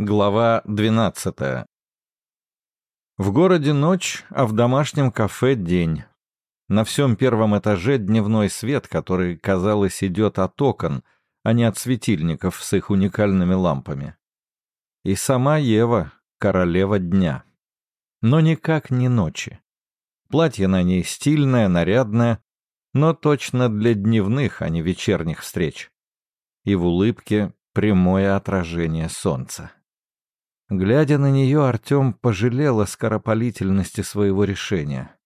Глава 12. В городе ночь, а в домашнем кафе день. На всем первом этаже дневной свет, который, казалось, идет от окон, а не от светильников с их уникальными лампами. И сама Ева, королева дня. Но никак не ночи. Платье на ней стильное, нарядное, но точно для дневных, а не вечерних встреч. И в улыбке прямое отражение солнца. Глядя на нее, Артем пожалел о скоропалительности своего решения.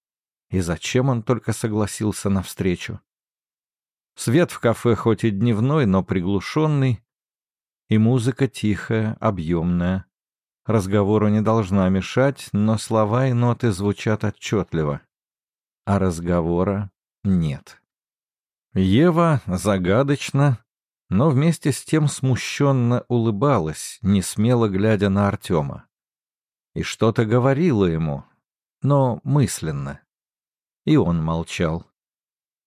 И зачем он только согласился навстречу? Свет в кафе хоть и дневной, но приглушенный, и музыка тихая, объемная. Разговору не должна мешать, но слова и ноты звучат отчетливо. А разговора нет. Ева загадочно, но вместе с тем смущенно улыбалась, не смело глядя на Артема. И что-то говорила ему, но мысленно. И он молчал.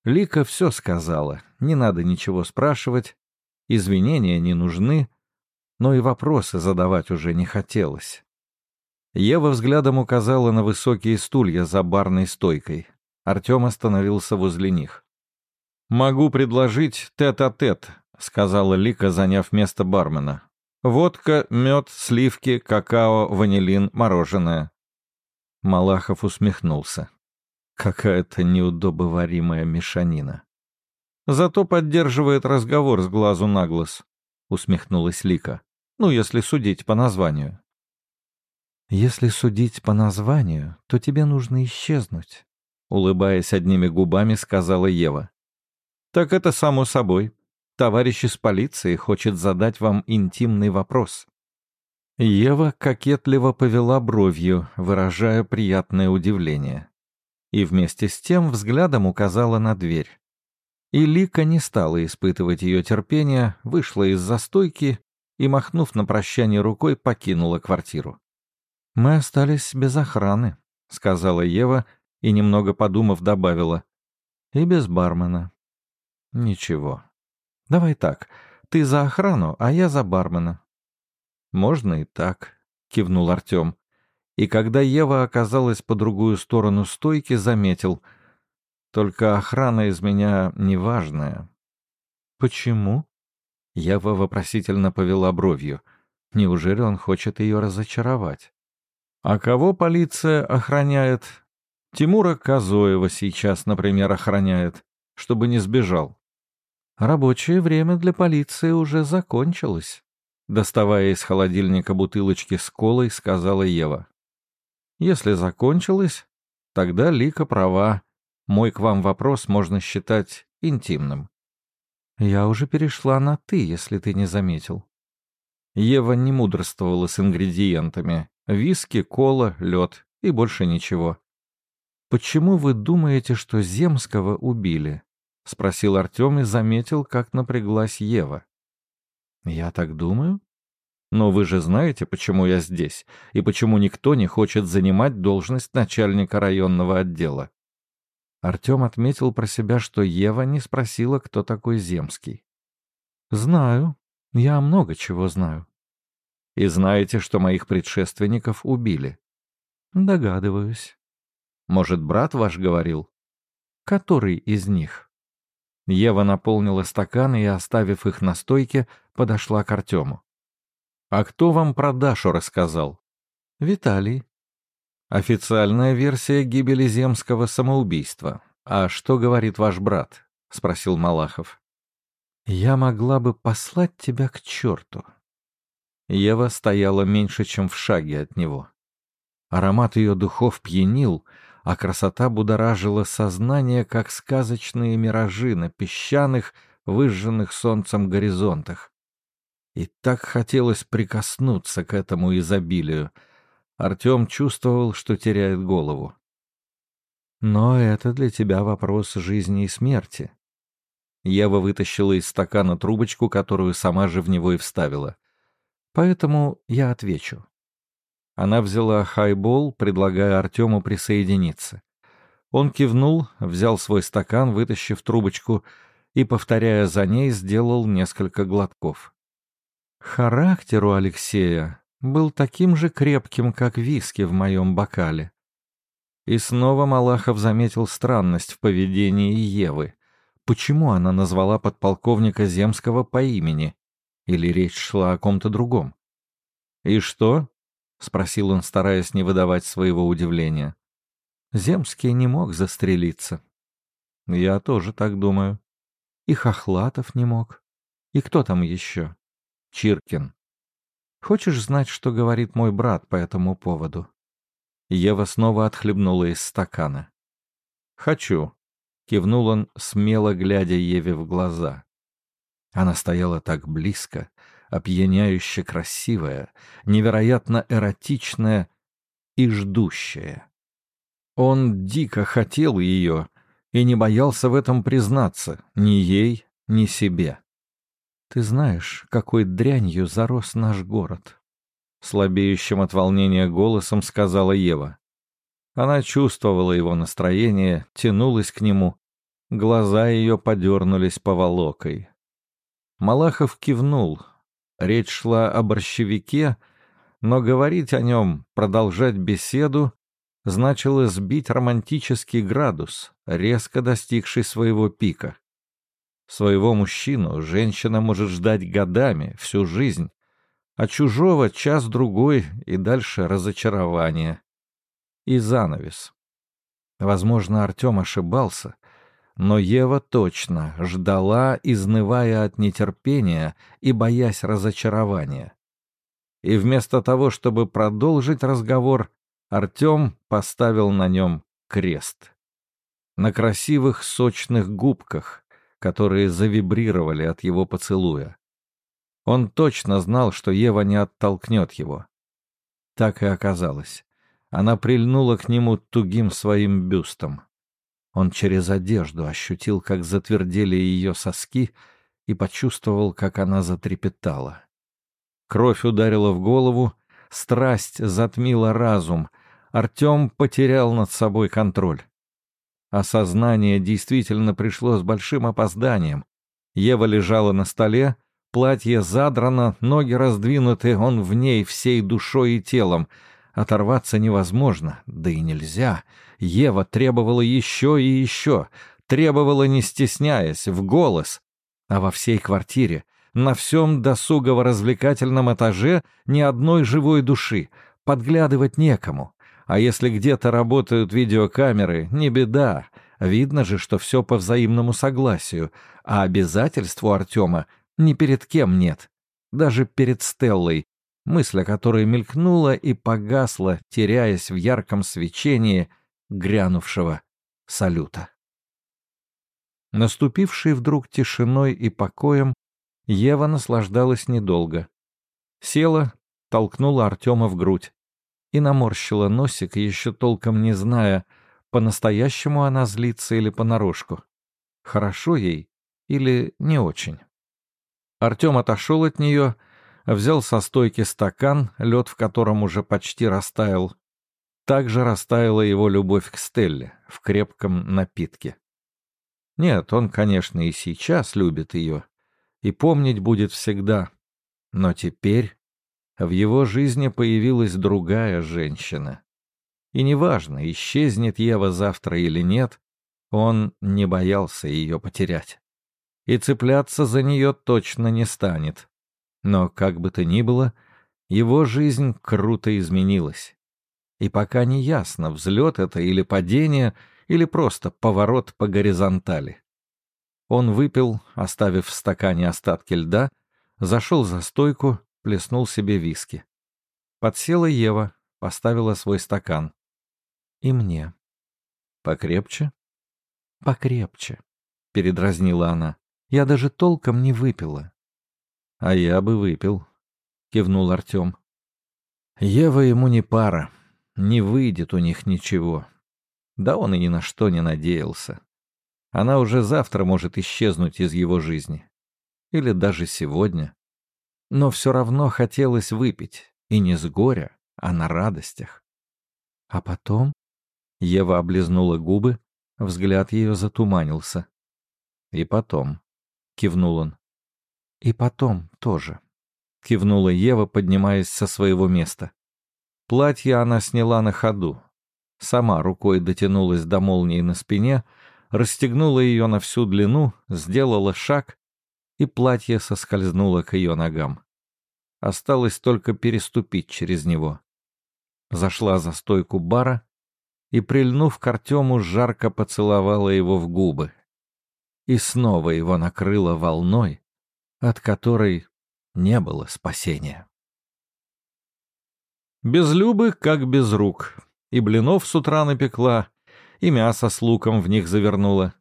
Лика все сказала, не надо ничего спрашивать, извинения не нужны, но и вопросы задавать уже не хотелось. Ева взглядом указала на высокие стулья за барной стойкой. Артем остановился возле них. «Могу предложить тет-а-тет», -тет, — сказала Лика, заняв место бармена. «Водка, мед, сливки, какао, ванилин, мороженое». Малахов усмехнулся. Какая-то неудобоваримая мешанина. «Зато поддерживает разговор с глазу на глаз», — усмехнулась Лика. «Ну, если судить по названию». «Если судить по названию, то тебе нужно исчезнуть», — улыбаясь одними губами, сказала Ева. «Так это само собой», Товарищ из полиции хочет задать вам интимный вопрос». Ева кокетливо повела бровью, выражая приятное удивление. И вместе с тем взглядом указала на дверь. И Лика не стала испытывать ее терпения, вышла из застойки и, махнув на прощание рукой, покинула квартиру. «Мы остались без охраны», — сказала Ева и, немного подумав, добавила. «И без бармена». «Ничего, Давай так, ты за охрану, а я за бармена». «Можно и так», — кивнул Артем. И когда Ева оказалась по другую сторону стойки, заметил. «Только охрана из меня неважная». «Почему?» Ева вопросительно повела бровью. Неужели он хочет ее разочаровать? «А кого полиция охраняет?» «Тимура Козоева сейчас, например, охраняет, чтобы не сбежал». Рабочее время для полиции уже закончилось. Доставая из холодильника бутылочки с колой, сказала Ева. Если закончилось, тогда Лика права. Мой к вам вопрос можно считать интимным. Я уже перешла на «ты», если ты не заметил. Ева не мудрствовала с ингредиентами. Виски, кола, лед и больше ничего. Почему вы думаете, что Земского убили? — спросил Артем и заметил, как напряглась Ева. «Я так думаю?» «Но вы же знаете, почему я здесь, и почему никто не хочет занимать должность начальника районного отдела». Артем отметил про себя, что Ева не спросила, кто такой Земский. «Знаю. Я много чего знаю». «И знаете, что моих предшественников убили?» «Догадываюсь». «Может, брат ваш говорил?» «Который из них?» Ева наполнила стаканы и, оставив их на стойке, подошла к Артему. «А кто вам про Дашу рассказал?» «Виталий». «Официальная версия гибели земского самоубийства. А что говорит ваш брат?» — спросил Малахов. «Я могла бы послать тебя к черту». Ева стояла меньше, чем в шаге от него. Аромат ее духов пьянил, а красота будоражила сознание, как сказочные миражи на песчаных, выжженных солнцем горизонтах. И так хотелось прикоснуться к этому изобилию. Артем чувствовал, что теряет голову. «Но это для тебя вопрос жизни и смерти». Ева вытащила из стакана трубочку, которую сама же в него и вставила. «Поэтому я отвечу. Она взяла хайбол, предлагая Артему присоединиться. Он кивнул, взял свой стакан, вытащив трубочку, и, повторяя за ней, сделал несколько глотков. Характер у Алексея был таким же крепким, как виски в моем бокале. И снова Малахов заметил странность в поведении Евы. Почему она назвала подполковника Земского по имени? Или речь шла о ком-то другом? «И что?» — спросил он, стараясь не выдавать своего удивления. Земский не мог застрелиться. Я тоже так думаю. И Хохлатов не мог. И кто там еще? Чиркин. Хочешь знать, что говорит мой брат по этому поводу? Ева снова отхлебнула из стакана. «Хочу», — кивнул он, смело глядя Еве в глаза. Она стояла так близко, опьяняюще красивая, невероятно эротичная и ждущая. Он дико хотел ее и не боялся в этом признаться ни ей, ни себе. «Ты знаешь, какой дрянью зарос наш город», слабеющим от волнения голосом сказала Ева. Она чувствовала его настроение, тянулась к нему. Глаза ее подернулись поволокой. Малахов кивнул. Речь шла о борщевике, но говорить о нем, продолжать беседу, значило сбить романтический градус, резко достигший своего пика. Своего мужчину женщина может ждать годами, всю жизнь, а чужого час-другой и дальше разочарование. И занавес. Возможно, Артем ошибался, но Ева точно ждала, изнывая от нетерпения и боясь разочарования. И вместо того, чтобы продолжить разговор, Артем поставил на нем крест. На красивых сочных губках, которые завибрировали от его поцелуя. Он точно знал, что Ева не оттолкнет его. Так и оказалось. Она прильнула к нему тугим своим бюстом. Он через одежду ощутил, как затвердели ее соски, и почувствовал, как она затрепетала. Кровь ударила в голову, страсть затмила разум. Артем потерял над собой контроль. Осознание действительно пришло с большим опозданием. Ева лежала на столе, Платье задрано, ноги раздвинуты, он в ней всей душой и телом. Оторваться невозможно, да и нельзя. Ева требовала еще и еще, требовала, не стесняясь, в голос. А во всей квартире, на всем досугово-развлекательном этаже ни одной живой души, подглядывать некому. А если где-то работают видеокамеры, не беда. Видно же, что все по взаимному согласию, а обязательству Артема ни перед кем нет. Даже перед Стеллой, мысль о которой мелькнула и погасла, теряясь в ярком свечении грянувшего салюта. Наступившей вдруг тишиной и покоем, Ева наслаждалась недолго. Села, толкнула Артема в грудь и наморщила носик, еще толком не зная, по-настоящему она злится или понарошку. Хорошо ей или не очень. Артем отошел от нее, взял со стойки стакан, лед в котором уже почти растаял. Также растаяла его любовь к Стелле в крепком напитке. Нет, он, конечно, и сейчас любит ее, и помнить будет всегда. Но теперь в его жизни появилась другая женщина. И неважно, исчезнет Ева завтра или нет, он не боялся ее потерять и цепляться за нее точно не станет. Но, как бы то ни было, его жизнь круто изменилась. И пока не ясно, взлет это или падение, или просто поворот по горизонтали. Он выпил, оставив в стакане остатки льда, зашел за стойку, плеснул себе виски. Подсела Ева, поставила свой стакан. И мне. «Покрепче?» «Покрепче», — передразнила она. Я даже толком не выпила. — А я бы выпил, — кивнул Артем. Ева ему не пара, не выйдет у них ничего. Да он и ни на что не надеялся. Она уже завтра может исчезнуть из его жизни. Или даже сегодня. Но все равно хотелось выпить, и не с горя, а на радостях. А потом Ева облизнула губы, взгляд ее затуманился. И потом. — кивнул он. «И потом тоже. кивнула Ева, поднимаясь со своего места. Платье она сняла на ходу. Сама рукой дотянулась до молнии на спине, расстегнула ее на всю длину, сделала шаг, и платье соскользнуло к ее ногам. Осталось только переступить через него. Зашла за стойку бара и, прильнув к Артему, жарко поцеловала его в губы. И снова его накрыло волной, от которой не было спасения. Без Любы, как без рук. И блинов с утра напекла, и мясо с луком в них завернула.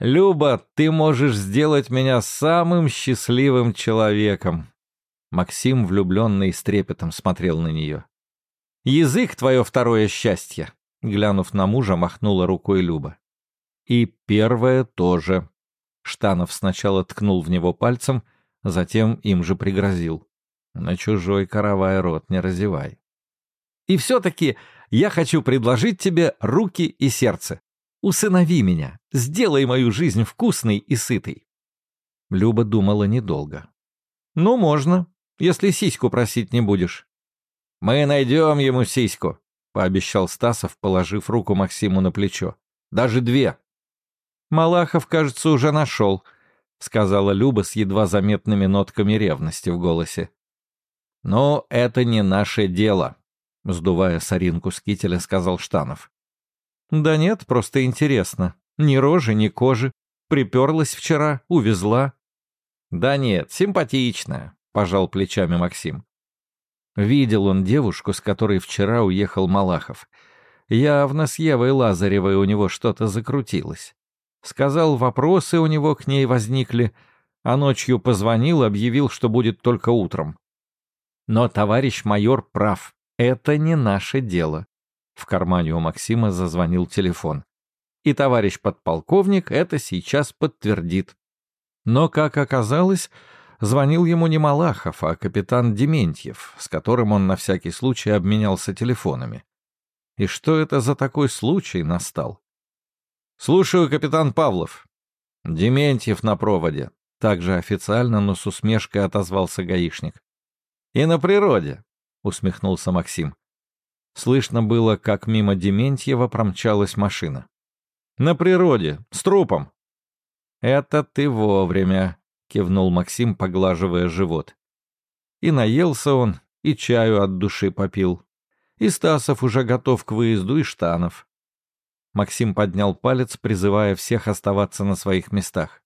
«Люба, ты можешь сделать меня самым счастливым человеком!» Максим, влюбленный с трепетом, смотрел на нее. «Язык — твое второе счастье!» Глянув на мужа, махнула рукой Люба. «И первое тоже». Штанов сначала ткнул в него пальцем, затем им же пригрозил. «На чужой каравай рот не разевай». «И все-таки я хочу предложить тебе руки и сердце. Усынови меня, сделай мою жизнь вкусной и сытой». Люба думала недолго. «Ну, можно, если сиську просить не будешь». «Мы найдем ему сиську», — пообещал Стасов, положив руку Максиму на плечо. «Даже две». «Малахов, кажется, уже нашел», — сказала Люба с едва заметными нотками ревности в голосе. «Но это не наше дело», — сдувая соринку с кителя, сказал Штанов. «Да нет, просто интересно. Ни рожи, ни кожи. Приперлась вчера, увезла». «Да нет, симпатичная», — пожал плечами Максим. Видел он девушку, с которой вчера уехал Малахов. Явно с Евой Лазаревой у него что-то закрутилось. Сказал, вопросы у него к ней возникли, а ночью позвонил, объявил, что будет только утром. Но товарищ майор прав, это не наше дело. В кармане у Максима зазвонил телефон. И товарищ подполковник это сейчас подтвердит. Но, как оказалось, звонил ему не Малахов, а капитан Дементьев, с которым он на всякий случай обменялся телефонами. И что это за такой случай настал? «Слушаю, капитан Павлов». «Дементьев на проводе», — также официально, но с усмешкой отозвался гаишник. «И на природе», — усмехнулся Максим. Слышно было, как мимо Дементьева промчалась машина. «На природе, с трупом». «Это ты вовремя», — кивнул Максим, поглаживая живот. И наелся он, и чаю от души попил. И Стасов уже готов к выезду, и Штанов. Максим поднял палец, призывая всех оставаться на своих местах.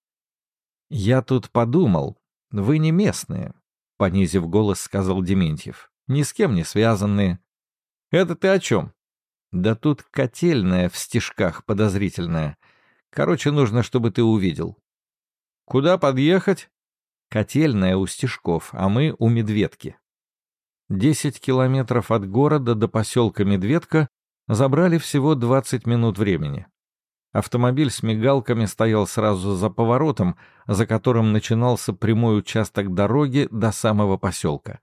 «Я тут подумал, вы не местные», — понизив голос, сказал Дементьев. «Ни с кем не связанные». «Это ты о чем?» «Да тут котельная в стежках подозрительная. Короче, нужно, чтобы ты увидел». «Куда подъехать?» «Котельная у стежков, а мы у Медведки». Десять километров от города до поселка Медведка забрали всего 20 минут времени. Автомобиль с мигалками стоял сразу за поворотом, за которым начинался прямой участок дороги до самого поселка.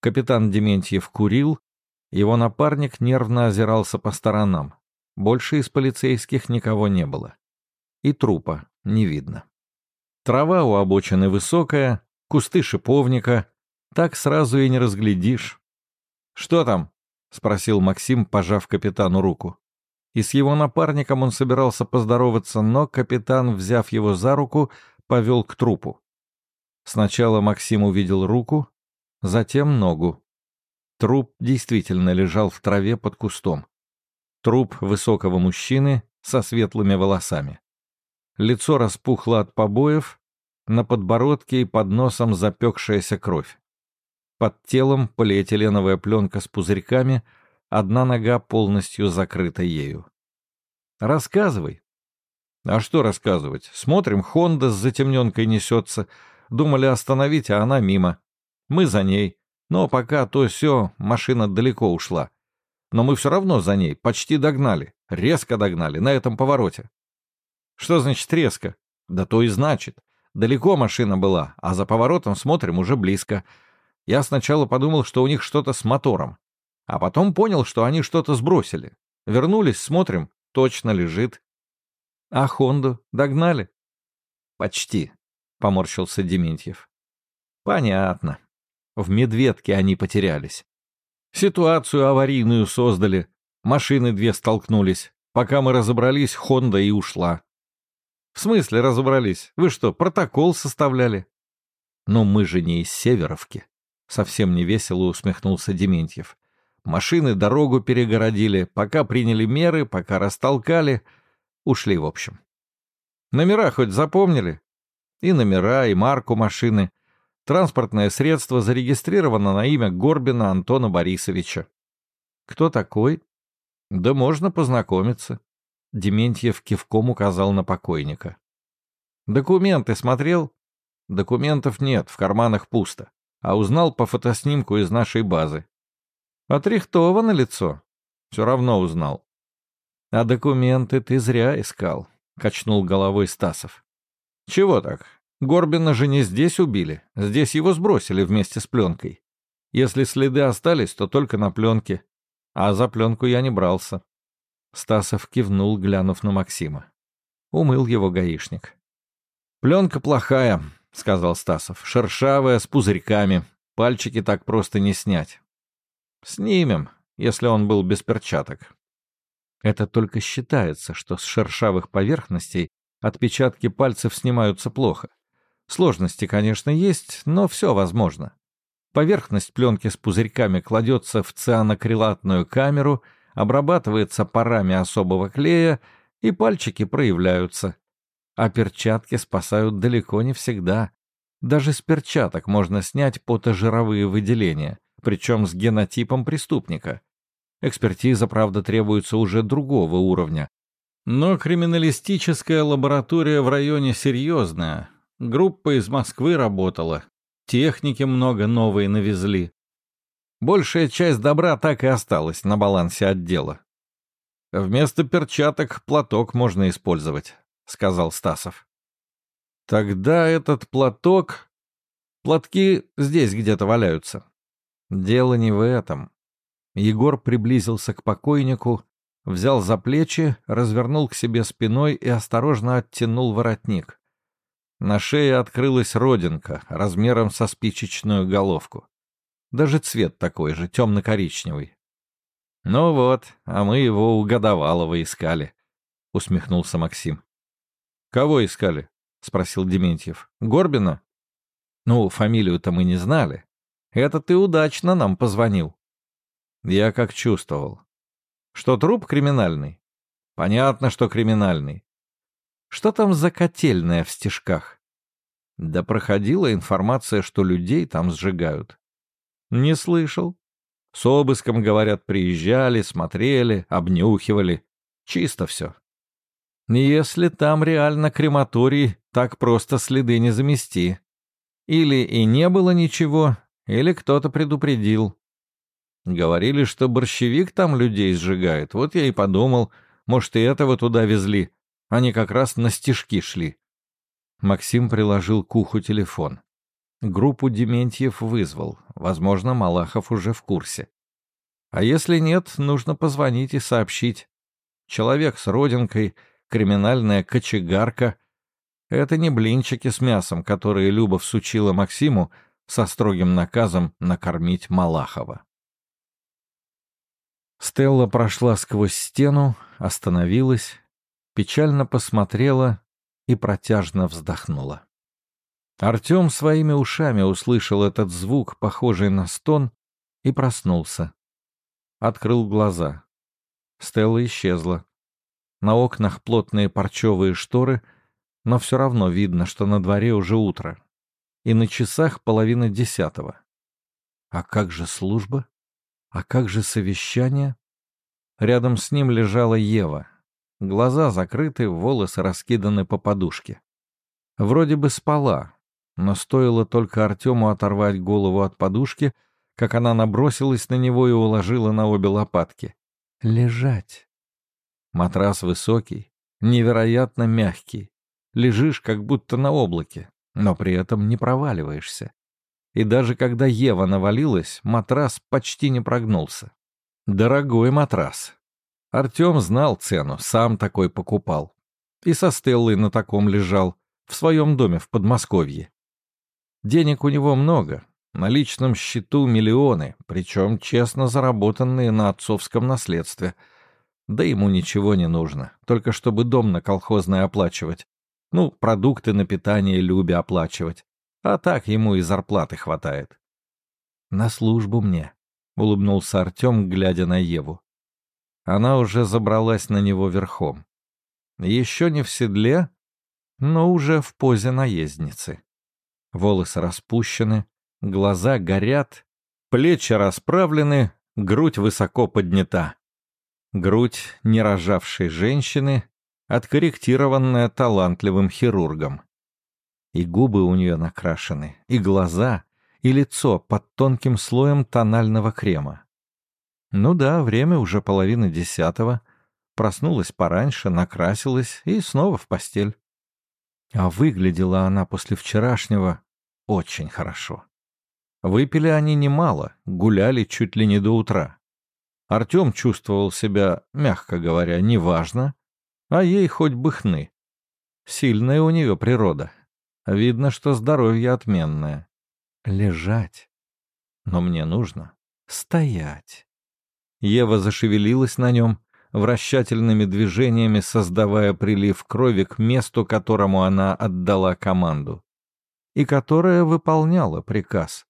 Капитан Дементьев курил, его напарник нервно озирался по сторонам. Больше из полицейских никого не было. И трупа не видно. Трава у обочины высокая, кусты шиповника. Так сразу и не разглядишь. «Что там?» — спросил Максим, пожав капитану руку. И с его напарником он собирался поздороваться, но капитан, взяв его за руку, повел к трупу. Сначала Максим увидел руку, затем ногу. Труп действительно лежал в траве под кустом. Труп высокого мужчины со светлыми волосами. Лицо распухло от побоев, на подбородке и под носом запекшаяся кровь. Под телом полиэтиленовая пленка с пузырьками, одна нога полностью закрыта ею. «Рассказывай». «А что рассказывать? Смотрим, Хонда с затемненкой несется. Думали остановить, а она мимо. Мы за ней. Но пока то все, машина далеко ушла. Но мы все равно за ней, почти догнали. Резко догнали, на этом повороте». «Что значит резко?» «Да то и значит. Далеко машина была, а за поворотом смотрим уже близко. Я сначала подумал, что у них что-то с мотором, а потом понял, что они что-то сбросили. Вернулись, смотрим, точно лежит. А Хонду догнали? Почти, поморщился Дементьев. Понятно. В медведке они потерялись. Ситуацию аварийную создали. Машины две столкнулись. Пока мы разобрались, Хонда и ушла. В смысле разобрались? Вы что, протокол составляли? Но мы же не из Северовки. Совсем невесело усмехнулся Дементьев. Машины дорогу перегородили, пока приняли меры, пока растолкали. Ушли, в общем. Номера хоть запомнили? И номера, и марку машины. Транспортное средство зарегистрировано на имя Горбина Антона Борисовича. Кто такой? Да можно познакомиться. Дементьев кивком указал на покойника. Документы смотрел? Документов нет, в карманах пусто. А узнал по фотоснимку из нашей базы. Отрихтовано лицо. Все равно узнал. А документы ты зря искал, качнул головой Стасов. Чего так? Горбина же не здесь убили. Здесь его сбросили вместе с пленкой. Если следы остались, то только на пленке. А за пленку я не брался. Стасов кивнул, глянув на Максима. Умыл его гаишник. «Пленка плохая», — сказал Стасов. «Шершавая, с пузырьками. Пальчики так просто не снять. Снимем, если он был без перчаток. Это только считается, что с шершавых поверхностей отпечатки пальцев снимаются плохо. Сложности, конечно, есть, но все возможно. Поверхность пленки с пузырьками кладется в цианокрилатную камеру, обрабатывается парами особого клея, и пальчики проявляются. А перчатки спасают далеко не всегда. Даже с перчаток можно снять потожировые выделения причем с генотипом преступника. Экспертиза, правда, требуется уже другого уровня. Но криминалистическая лаборатория в районе серьезная. Группа из Москвы работала. Техники много новые навезли. Большая часть добра так и осталась на балансе отдела. «Вместо перчаток платок можно использовать», — сказал Стасов. «Тогда этот платок...» «Платки здесь где-то валяются. Дело не в этом. Егор приблизился к покойнику, взял за плечи, развернул к себе спиной и осторожно оттянул воротник. На шее открылась родинка размером со спичечную головку. Даже цвет такой же, темно-коричневый. «Ну вот, а мы его у Годовалова искали», — усмехнулся Максим. «Кого искали?» — спросил Дементьев. «Горбина?» «Ну, фамилию-то мы не знали. Это ты удачно нам позвонил. Я как чувствовал. Что труп криминальный? Понятно, что криминальный. Что там за котельная в стежках? Да проходила информация, что людей там сжигают. Не слышал. С обыском, говорят, приезжали, смотрели, обнюхивали. Чисто все. Если там реально крематорий, так просто следы не замести. Или и не было ничего, или кто-то предупредил. Говорили, что борщевик там людей сжигает. Вот я и подумал, может, и этого туда везли. Они как раз на стежки шли. Максим приложил к уху телефон. Группу Дементьев вызвал. Возможно, Малахов уже в курсе. А если нет, нужно позвонить и сообщить. Человек с родинкой, криминальная кочегарка — это не блинчики с мясом, которые Люба всучила Максиму, со строгим наказом накормить Малахова. Стелла прошла сквозь стену, остановилась, печально посмотрела и протяжно вздохнула. Артем своими ушами услышал этот звук, похожий на стон, и проснулся. Открыл глаза. Стелла исчезла. На окнах плотные парчевые шторы, но все равно видно, что на дворе уже утро и на часах половина десятого. А как же служба? А как же совещание? Рядом с ним лежала Ева. Глаза закрыты, волосы раскиданы по подушке. Вроде бы спала, но стоило только Артему оторвать голову от подушки, как она набросилась на него и уложила на обе лопатки. Лежать. Матрас высокий, невероятно мягкий. Лежишь, как будто на облаке но при этом не проваливаешься. И даже когда Ева навалилась, матрас почти не прогнулся. Дорогой матрас. Артем знал цену, сам такой покупал. И со Стеллой на таком лежал, в своем доме в Подмосковье. Денег у него много, На личном счету миллионы, причем честно заработанные на отцовском наследстве. Да ему ничего не нужно, только чтобы дом на колхозной оплачивать. Ну, продукты на питание Любе оплачивать. А так ему и зарплаты хватает. «На службу мне», — улыбнулся Артем, глядя на Еву. Она уже забралась на него верхом. Еще не в седле, но уже в позе наездницы. Волосы распущены, глаза горят, плечи расправлены, грудь высоко поднята. Грудь нерожавшей женщины, откорректированная талантливым хирургом. И губы у нее накрашены, и глаза, и лицо под тонким слоем тонального крема. Ну да, время уже половина десятого. Проснулась пораньше, накрасилась и снова в постель. А выглядела она после вчерашнего очень хорошо. Выпили они немало, гуляли чуть ли не до утра. Артем чувствовал себя, мягко говоря, неважно, а ей хоть бы хны. Сильная у нее природа. Видно, что здоровье отменное. Лежать. Но мне нужно стоять. Ева зашевелилась на нем, вращательными движениями создавая прилив крови к месту, которому она отдала команду, и которая выполняла приказ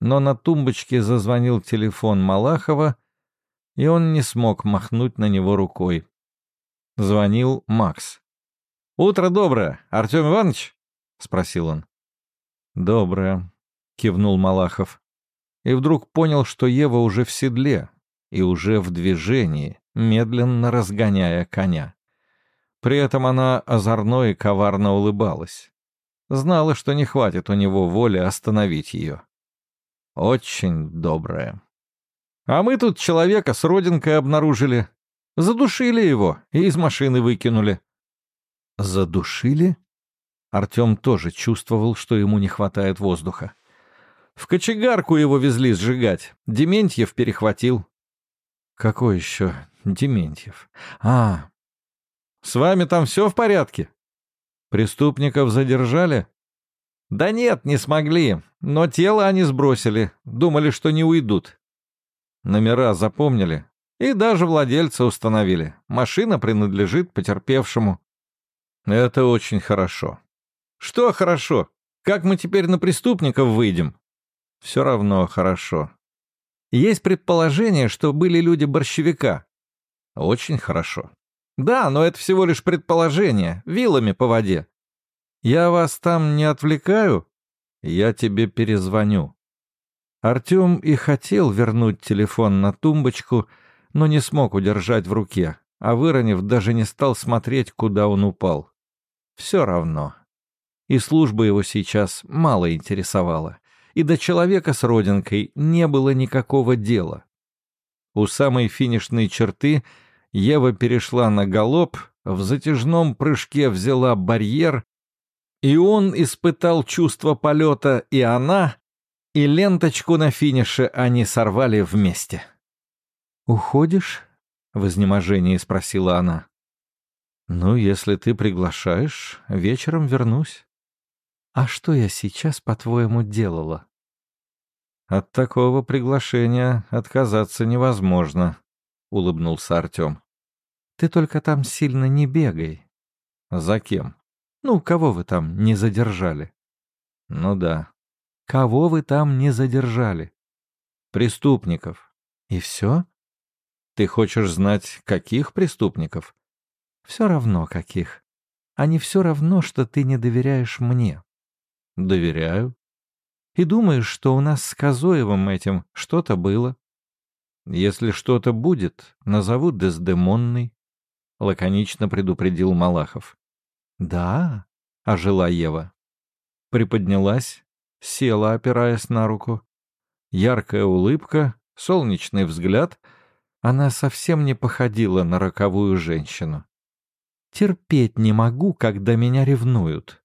но на тумбочке зазвонил телефон Малахова, и он не смог махнуть на него рукой. Звонил Макс. «Утро доброе, Артем Иванович?» — спросил он. «Доброе», — кивнул Малахов. И вдруг понял, что Ева уже в седле и уже в движении, медленно разгоняя коня. При этом она озорно и коварно улыбалась. Знала, что не хватит у него воли остановить ее. Очень доброе. А мы тут человека с родинкой обнаружили. Задушили его и из машины выкинули. Задушили? Артем тоже чувствовал, что ему не хватает воздуха. В кочегарку его везли сжигать. Дементьев перехватил. Какой еще Дементьев? А, с вами там все в порядке? Преступников задержали? Да нет, не смогли. Но тело они сбросили, думали, что не уйдут. Номера запомнили и даже владельца установили. Машина принадлежит потерпевшему. Это очень хорошо. Что хорошо? Как мы теперь на преступников выйдем? Все равно хорошо. Есть предположение, что были люди борщевика. Очень хорошо. Да, но это всего лишь предположение, вилами по воде. Я вас там не отвлекаю? Я тебе перезвоню». Артем и хотел вернуть телефон на тумбочку, но не смог удержать в руке, а выронив, даже не стал смотреть, куда он упал. Все равно. И служба его сейчас мало интересовала, и до человека с родинкой не было никакого дела. У самой финишной черты Ева перешла на галоп, в затяжном прыжке взяла барьер и он испытал чувство полета, и она, и ленточку на финише они сорвали вместе. «Уходишь?» — в изнеможении спросила она. «Ну, если ты приглашаешь, вечером вернусь». «А что я сейчас, по-твоему, делала?» «От такого приглашения отказаться невозможно», — улыбнулся Артем. «Ты только там сильно не бегай». «За кем?» Ну, кого вы там не задержали? Ну да. Кого вы там не задержали? Преступников. И все? Ты хочешь знать, каких преступников? Все равно каких. А не все равно, что ты не доверяешь мне. Доверяю. И думаешь, что у нас с Козоевым этим что-то было. Если что-то будет, назову Дездемонной, — лаконично предупредил Малахов. «Да», — ожила Ева. Приподнялась, села, опираясь на руку. Яркая улыбка, солнечный взгляд. Она совсем не походила на роковую женщину. «Терпеть не могу, когда меня ревнуют».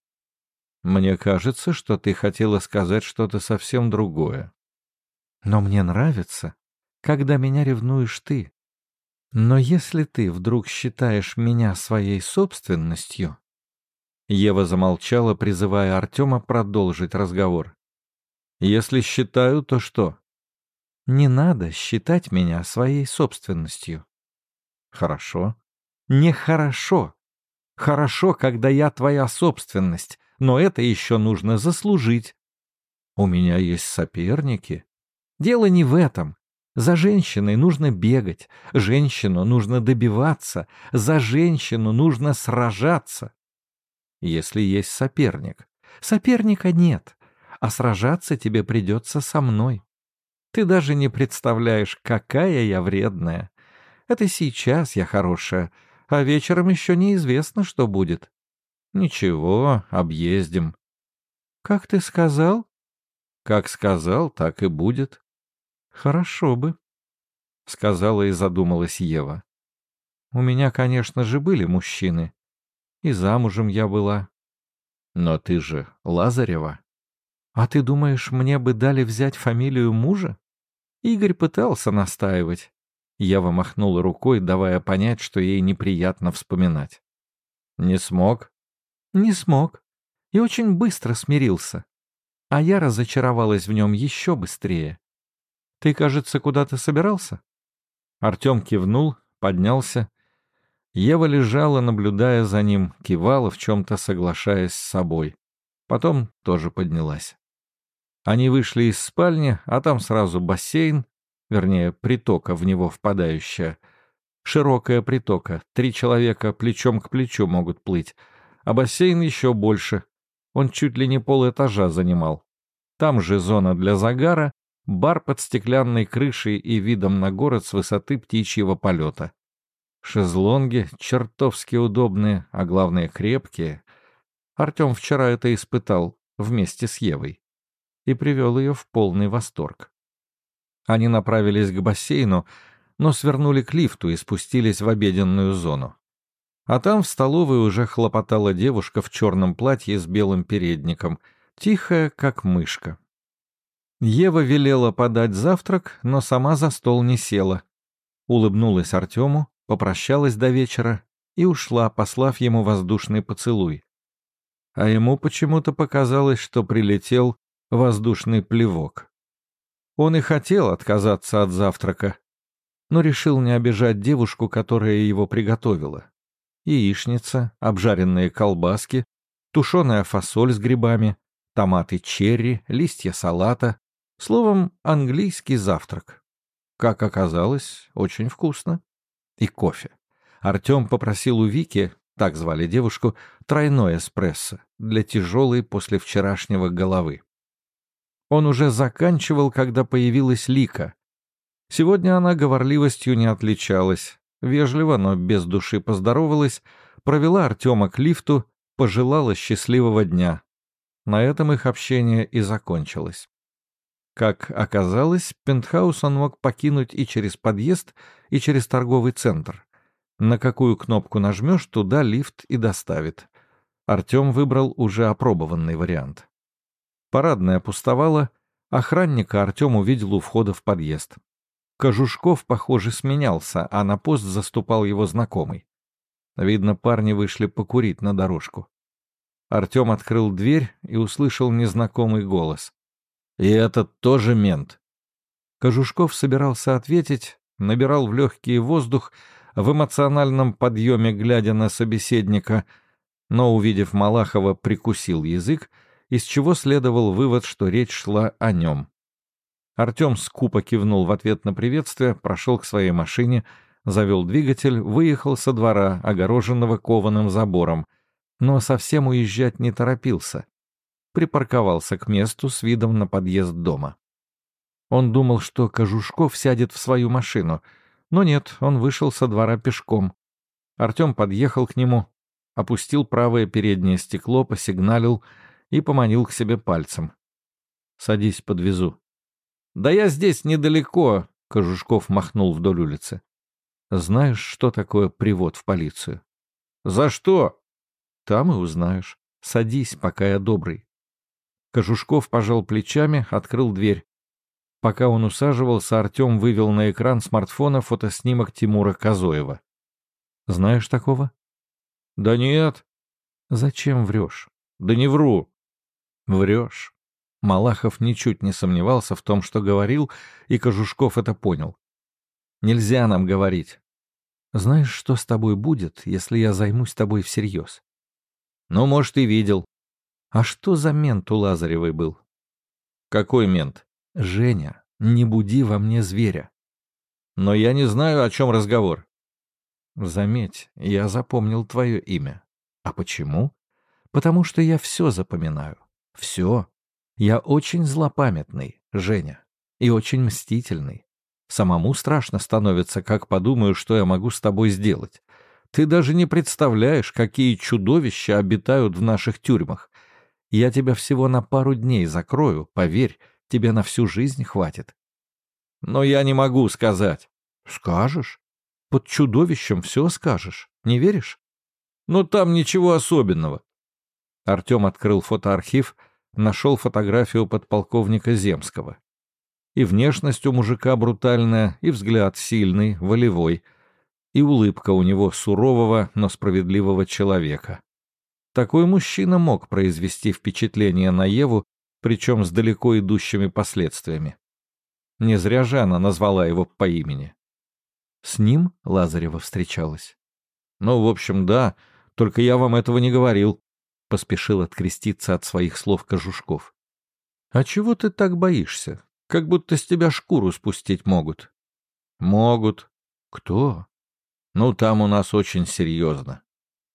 «Мне кажется, что ты хотела сказать что-то совсем другое». «Но мне нравится, когда меня ревнуешь ты. Но если ты вдруг считаешь меня своей собственностью, Ева замолчала, призывая Артема продолжить разговор. Если считаю, то что? Не надо считать меня своей собственностью. Хорошо. Нехорошо. Хорошо, когда я твоя собственность, но это еще нужно заслужить. У меня есть соперники. Дело не в этом. За женщиной нужно бегать, женщину нужно добиваться, за женщину нужно сражаться. Если есть соперник. Соперника нет, а сражаться тебе придется со мной. Ты даже не представляешь, какая я вредная. Это сейчас я хорошая, а вечером еще неизвестно, что будет. Ничего, объездим. Как ты сказал? Как сказал, так и будет. Хорошо бы, сказала и задумалась Ева. У меня, конечно же, были мужчины. И замужем я была. Но ты же Лазарева. А ты думаешь, мне бы дали взять фамилию мужа? Игорь пытался настаивать. Ева махнула рукой, давая понять, что ей неприятно вспоминать. «Не смог?» «Не смог. И очень быстро смирился. А я разочаровалась в нем еще быстрее. Ты, кажется, куда-то собирался?» Артем кивнул, поднялся. Ева лежала, наблюдая за ним, кивала, в чем-то соглашаясь с собой. Потом тоже поднялась. Они вышли из спальни, а там сразу бассейн, вернее, притока в него впадающая. Широкая притока, три человека плечом к плечу могут плыть, а бассейн еще больше. Он чуть ли не полэтажа занимал. Там же зона для загара, бар под стеклянной крышей и видом на город с высоты птичьего полета. Шезлонги чертовски удобные, а главное крепкие. Артем вчера это испытал вместе с Евой и привел ее в полный восторг. Они направились к бассейну, но свернули к лифту и спустились в обеденную зону. А там в столовой уже хлопотала девушка в черном платье с белым передником, тихая, как мышка. Ева велела подать завтрак, но сама за стол не села. Улыбнулась Артему, попрощалась до вечера и ушла, послав ему воздушный поцелуй. А ему почему-то показалось, что прилетел воздушный плевок. Он и хотел отказаться от завтрака, но решил не обижать девушку, которая его приготовила. Яичница, обжаренные колбаски, тушеная фасоль с грибами, томаты черри, листья салата. Словом, английский завтрак. Как оказалось, очень вкусно. И кофе. Артем попросил у Вики, так звали девушку, тройной эспрессо для тяжелой после вчерашнего головы. Он уже заканчивал, когда появилась Лика. Сегодня она говорливостью не отличалась. Вежливо, но без души поздоровалась, провела Артема к лифту, пожелала счастливого дня. На этом их общение и закончилось. Как оказалось, пентхаус он мог покинуть и через подъезд, и через торговый центр. На какую кнопку нажмешь, туда лифт и доставит. Артем выбрал уже опробованный вариант. Парадная пустовала, охранника Артем увидел у входа в подъезд. Кожушков, похоже, сменялся, а на пост заступал его знакомый. Видно, парни вышли покурить на дорожку. Артем открыл дверь и услышал незнакомый голос. «И этот тоже мент». Кожушков собирался ответить, набирал в легкий воздух, в эмоциональном подъеме глядя на собеседника, но, увидев Малахова, прикусил язык из чего следовал вывод, что речь шла о нем. Артем скупо кивнул в ответ на приветствие, прошел к своей машине, завел двигатель, выехал со двора, огороженного кованым забором, но совсем уезжать не торопился. Припарковался к месту с видом на подъезд дома. Он думал, что Кожушков сядет в свою машину, но нет, он вышел со двора пешком. Артем подъехал к нему, опустил правое переднее стекло, посигналил — и поманил к себе пальцем. «Садись, подвезу». «Да я здесь недалеко», — Кожушков махнул вдоль улицы. «Знаешь, что такое привод в полицию?» «За что?» «Там и узнаешь. Садись, пока я добрый». Кожушков пожал плечами, открыл дверь. Пока он усаживался, Артем вывел на экран смартфона фотоснимок Тимура Козоева. «Знаешь такого?» «Да нет». «Зачем врешь?» «Да не вру. Врешь. Малахов ничуть не сомневался в том, что говорил, и Кожушков это понял. «Нельзя нам говорить. Знаешь, что с тобой будет, если я займусь тобой всерьез?» «Ну, может, и видел». «А что за мент у Лазаревой был?» «Какой мент?» «Женя, не буди во мне зверя». «Но я не знаю, о чем разговор». «Заметь, я запомнил твое имя. А почему?» «Потому что я все запоминаю. Все. Я очень злопамятный, Женя, и очень мстительный. Самому страшно становится, как подумаю, что я могу с тобой сделать. Ты даже не представляешь, какие чудовища обитают в наших тюрьмах. Я тебя всего на пару дней закрою, поверь, тебе на всю жизнь хватит. Но я не могу сказать. Скажешь? Под чудовищем все скажешь. Не веришь? Но там ничего особенного. Артем открыл фотоархив, нашел фотографию подполковника Земского. И внешность у мужика брутальная, и взгляд сильный, волевой, и улыбка у него сурового, но справедливого человека. Такой мужчина мог произвести впечатление на Еву, причем с далеко идущими последствиями. Не зря же она назвала его по имени. С ним Лазарева встречалась. Ну, в общем, да, только я вам этого не говорил, поспешил откреститься от своих слов Кожушков. А чего ты так боишься? Как будто с тебя шкуру спустить могут. Могут. Кто? Ну, там у нас очень серьезно.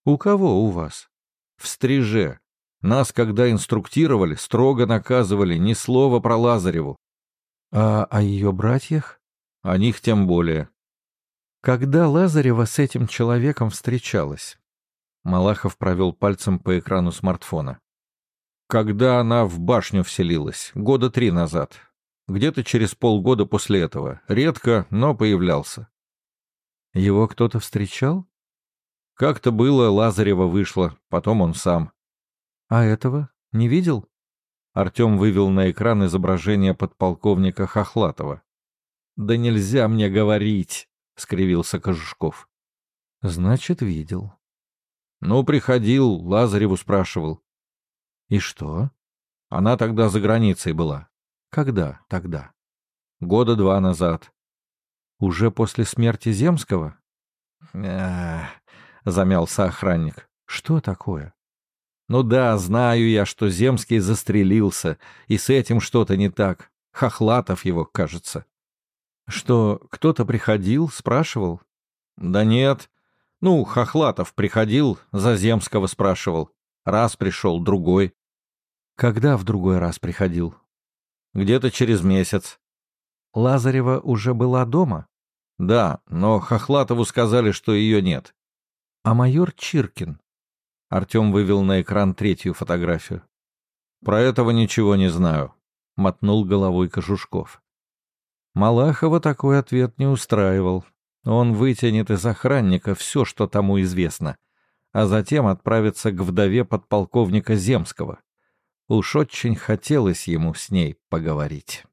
У кого у вас? В стриже. Нас, когда инструктировали, строго наказывали, ни слова про Лазареву. А о ее братьях? О них тем более. Когда Лазарева с этим человеком встречалась? Малахов провел пальцем по экрану смартфона. Когда она в башню вселилась, года три назад. Где-то через полгода после этого. Редко, но появлялся. Его кто-то встречал? Как-то было, Лазарева вышла, потом он сам. А этого не видел? Артем вывел на экран изображение подполковника Хохлатова. «Да нельзя мне говорить!» — скривился Кожушков. «Значит, видел». «Ну, приходил, Лазареву спрашивал». «И что?» «Она тогда за границей была». Когда тогда? Года два назад. Уже после смерти Земского? Эх, замялся охранник. Что такое? Ну да, знаю я, что Земский застрелился, и с этим что-то не так. Хохлатов его, кажется. Что, кто-то приходил, спрашивал? Да нет. Ну, Хохлатов приходил, за Земского спрашивал. Раз пришел, другой. Когда в другой раз приходил? Где-то через месяц. Лазарева уже была дома? Да, но Хохлатову сказали, что ее нет. А майор Чиркин? Артем вывел на экран третью фотографию. Про этого ничего не знаю, мотнул головой Кожушков. Малахова такой ответ не устраивал. Он вытянет из охранника все, что тому известно, а затем отправится к вдове подполковника Земского. Уж очень хотелось ему с ней поговорить.